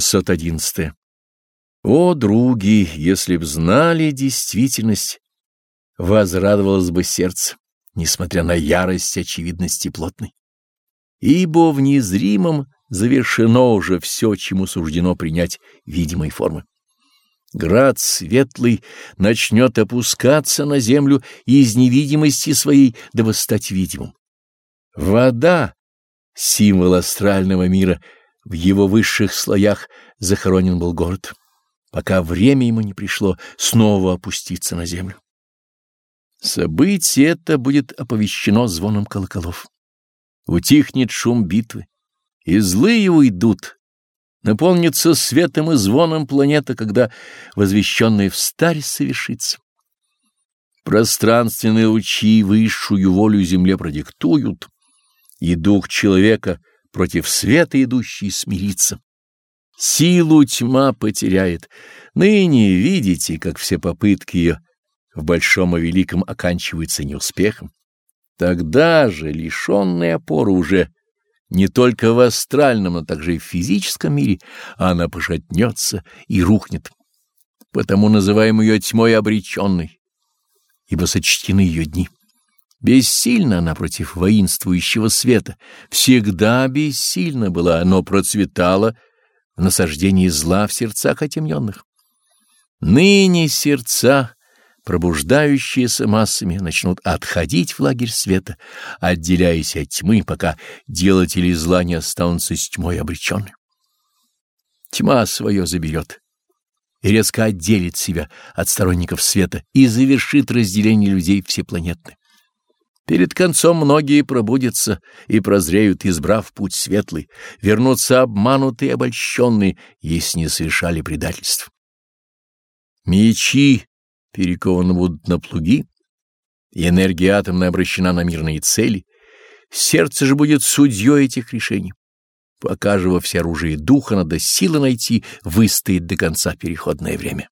611. О, други, если б знали действительность, возрадовалось бы сердце, несмотря на ярость очевидности плотной. Ибо в незримом завершено уже все, чему суждено принять видимой формы. Град светлый начнет опускаться на землю из невидимости своей, дабы стать видимым. Вода — символ астрального мира — в его высших слоях захоронен был город, пока время ему не пришло снова опуститься на землю. Событие это будет оповещено звоном колоколов. Утихнет шум битвы, и злые уйдут, наполнится светом и звоном планета, когда возвещенная в старе совершится. Пространственные лучи высшую волю земле продиктуют, и дух человека — против света идущий смириться. Силу тьма потеряет. Ныне видите, как все попытки ее в большом и великом оканчиваются неуспехом. Тогда же, лишенная опоры уже не только в астральном, но также и в физическом мире, она пошатнется и рухнет. Потому называем ее тьмой обреченной, ибо сочтены ее дни. Бессильна она против воинствующего света, всегда бессильна была, но процветала в насаждении зла в сердцах отемненных. Ныне сердца, пробуждающиеся массами, начнут отходить в лагерь света, отделяясь от тьмы, пока делатели зла не останутся с тьмой обреченной. Тьма свое заберет и резко отделит себя от сторонников света и завершит разделение людей всепланетны. Перед концом многие пробудятся и прозреют, избрав путь светлый, вернутся обманутые и обольщенные, если не совершали предательств. Мечи перекованы будут на плуги, и энергия атомная обращена на мирные цели, сердце же будет судьей этих решений. Пока же во всеоружии духа надо силы найти, выстоять до конца переходное время.